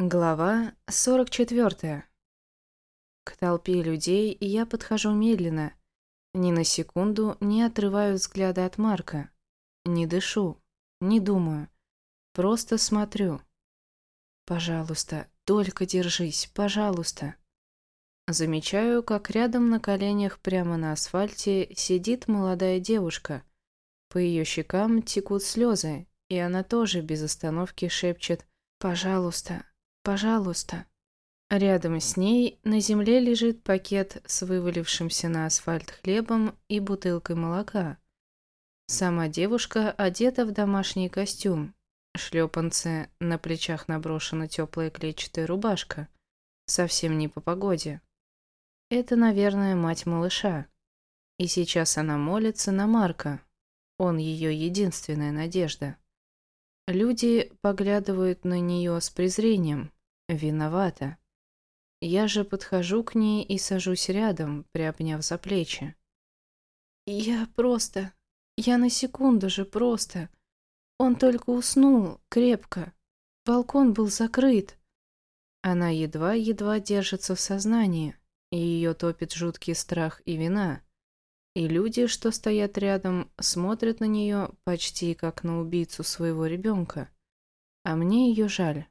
Глава 44. К толпе людей я подхожу медленно, ни на секунду не отрываю взгляда от Марка, не дышу, не думаю, просто смотрю. Пожалуйста, только держись, пожалуйста. Замечаю, как рядом на коленях прямо на асфальте сидит молодая девушка. По ее щекам текут слезы, и она тоже без остановки шепчет «Пожалуйста, Пожалуйста». Рядом с ней на земле лежит пакет с вывалившимся на асфальт хлебом и бутылкой молока. Сама девушка одета в домашний костюм. Шлепанцы, на плечах наброшена теплая клетчатая рубашка. Совсем не по погоде. Это, наверное, мать малыша. И сейчас она молится на Марка. Он ее единственная надежда. Люди поглядывают на нее с презрением, Виновата. Я же подхожу к ней и сажусь рядом, приобняв за плечи. Я просто... Я на секунду же просто... Он только уснул, крепко. Балкон был закрыт. Она едва-едва держится в сознании, и ее топит жуткий страх и вина. И люди, что стоят рядом, смотрят на нее почти как на убийцу своего ребенка. А мне ее жаль.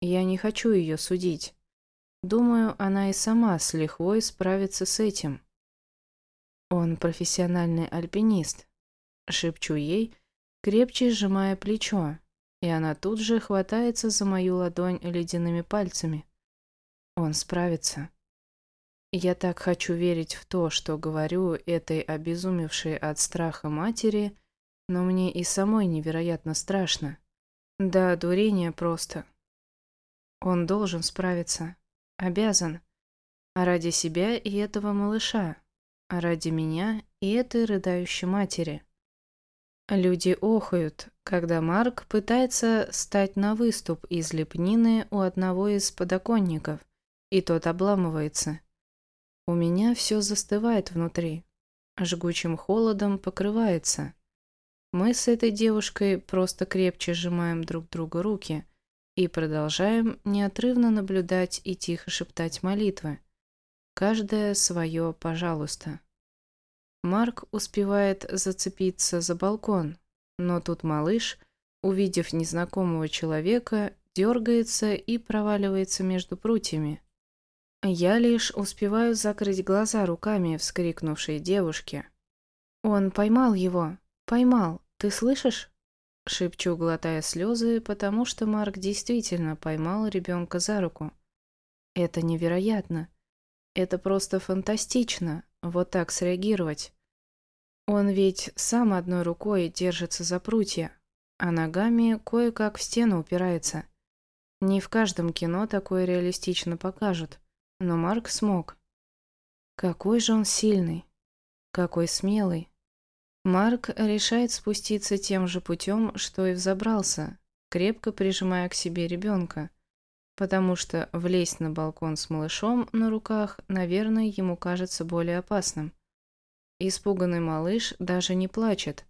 Я не хочу ее судить. Думаю, она и сама с лихвой справится с этим. Он профессиональный альпинист. Шепчу ей, крепче сжимая плечо, и она тут же хватается за мою ладонь ледяными пальцами. Он справится. Я так хочу верить в то, что говорю этой обезумевшей от страха матери, но мне и самой невероятно страшно. Да, дурение просто. Он должен справиться. Обязан. А ради себя и этого малыша. А ради меня и этой рыдающей матери. Люди охают, когда Марк пытается стать на выступ из лепнины у одного из подоконников, и тот обламывается. У меня все застывает внутри, жгучим холодом покрывается. Мы с этой девушкой просто крепче сжимаем друг друга руки – и продолжаем неотрывно наблюдать и тихо шептать молитвы. Каждое свое «пожалуйста». Марк успевает зацепиться за балкон, но тут малыш, увидев незнакомого человека, дергается и проваливается между прутьями. Я лишь успеваю закрыть глаза руками вскрикнувшей девушки. «Он поймал его! Поймал! Ты слышишь?» Шепчу, глотая слезы, потому что Марк действительно поймал ребенка за руку. Это невероятно. Это просто фантастично, вот так среагировать. Он ведь сам одной рукой держится за прутья, а ногами кое-как в стену упирается. Не в каждом кино такое реалистично покажут, но Марк смог. Какой же он сильный, какой смелый. Марк решает спуститься тем же путем, что и взобрался, крепко прижимая к себе ребенка, потому что влезть на балкон с малышом на руках, наверное, ему кажется более опасным. Испуганный малыш даже не плачет.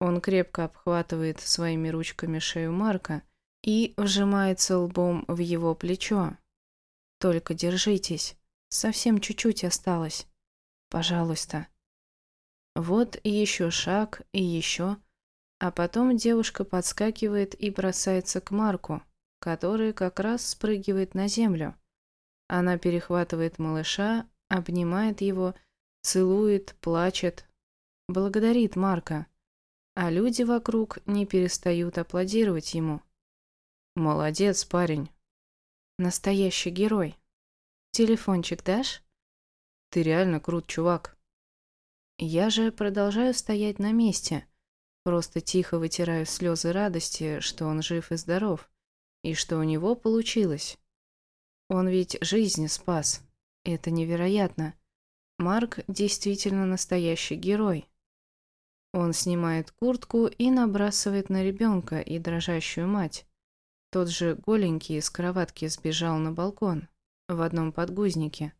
Он крепко обхватывает своими ручками шею Марка и вжимается лбом в его плечо. «Только держитесь. Совсем чуть-чуть осталось. Пожалуйста». Вот еще шаг, и еще. А потом девушка подскакивает и бросается к Марку, который как раз спрыгивает на землю. Она перехватывает малыша, обнимает его, целует, плачет, благодарит Марка. А люди вокруг не перестают аплодировать ему. «Молодец, парень!» «Настоящий герой!» «Телефончик дашь?» «Ты реально крут, чувак!» Я же продолжаю стоять на месте, просто тихо вытираю слезы радости, что он жив и здоров, и что у него получилось. Он ведь жизни спас. Это невероятно. Марк действительно настоящий герой. Он снимает куртку и набрасывает на ребенка и дрожащую мать. Тот же голенький из кроватки сбежал на балкон, в одном подгузнике.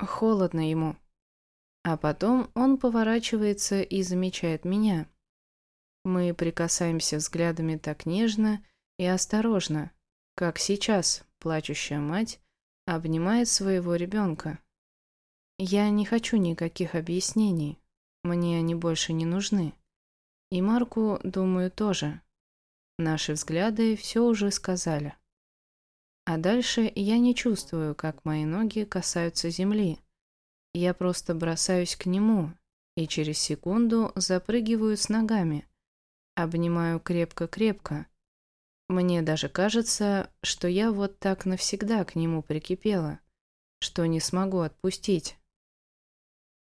Холодно ему. А потом он поворачивается и замечает меня. Мы прикасаемся взглядами так нежно и осторожно, как сейчас, плачущая мать обнимает своего ребенка. Я не хочу никаких объяснений. Мне они больше не нужны. И Марку, думаю, тоже. Наши взгляды все уже сказали. А дальше я не чувствую, как мои ноги касаются земли. Я просто бросаюсь к нему и через секунду запрыгиваю с ногами. Обнимаю крепко-крепко. Мне даже кажется, что я вот так навсегда к нему прикипела, что не смогу отпустить.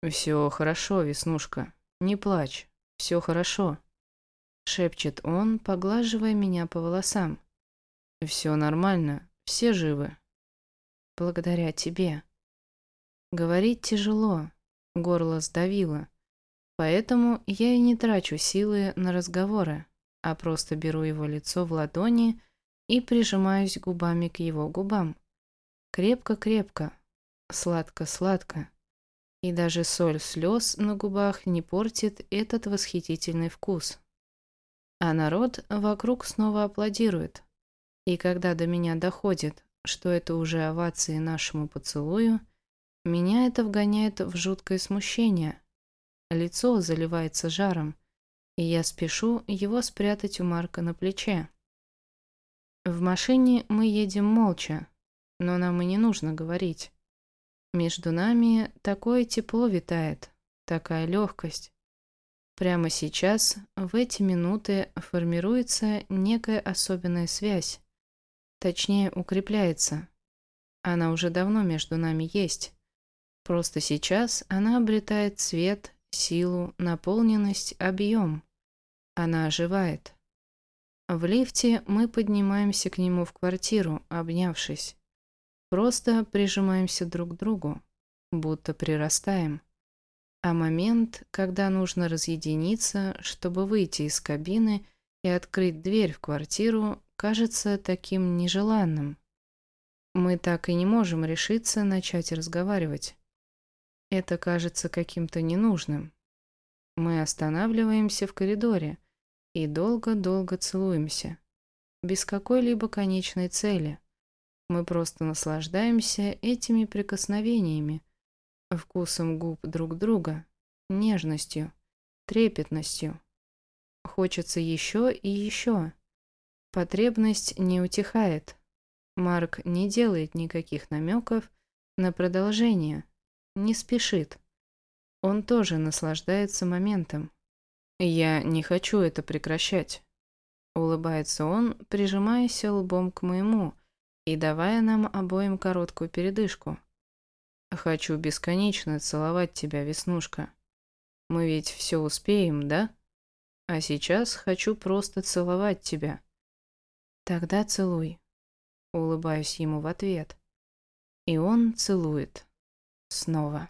«Все хорошо, Веснушка, не плачь, все хорошо», — шепчет он, поглаживая меня по волосам. «Все нормально, все живы. Благодаря тебе. Говорить тяжело, горло сдавило. Поэтому я и не трачу силы на разговоры, а просто беру его лицо в ладони и прижимаюсь губами к его губам. Крепко-крепко, сладко-сладко. И даже соль слез на губах не портит этот восхитительный вкус. А народ вокруг снова аплодирует. И когда до меня доходит, что это уже овации нашему поцелую, меня это вгоняет в жуткое смущение. Лицо заливается жаром, и я спешу его спрятать у Марка на плече. В машине мы едем молча, но нам и не нужно говорить. Между нами такое тепло витает, такая легкость. Прямо сейчас, в эти минуты, формируется некая особенная связь, Точнее, укрепляется. Она уже давно между нами есть. Просто сейчас она обретает цвет, силу, наполненность, объем. Она оживает. В лифте мы поднимаемся к нему в квартиру, обнявшись. Просто прижимаемся друг к другу, будто прирастаем. А момент, когда нужно разъединиться, чтобы выйти из кабины и открыть дверь в квартиру, кажется таким нежеланным. Мы так и не можем решиться начать разговаривать. Это кажется каким-то ненужным. Мы останавливаемся в коридоре и долго-долго целуемся. Без какой-либо конечной цели. Мы просто наслаждаемся этими прикосновениями, вкусом губ друг друга, нежностью, трепетностью. Хочется еще и еще. Потребность не утихает. Марк не делает никаких намеков на продолжение, не спешит. Он тоже наслаждается моментом. «Я не хочу это прекращать», — улыбается он, прижимаясь лбом к моему и давая нам обоим короткую передышку. «Хочу бесконечно целовать тебя, Веснушка. Мы ведь все успеем, да? А сейчас хочу просто целовать тебя». Тогда целуй. Улыбаюсь ему в ответ. И он целует. Снова.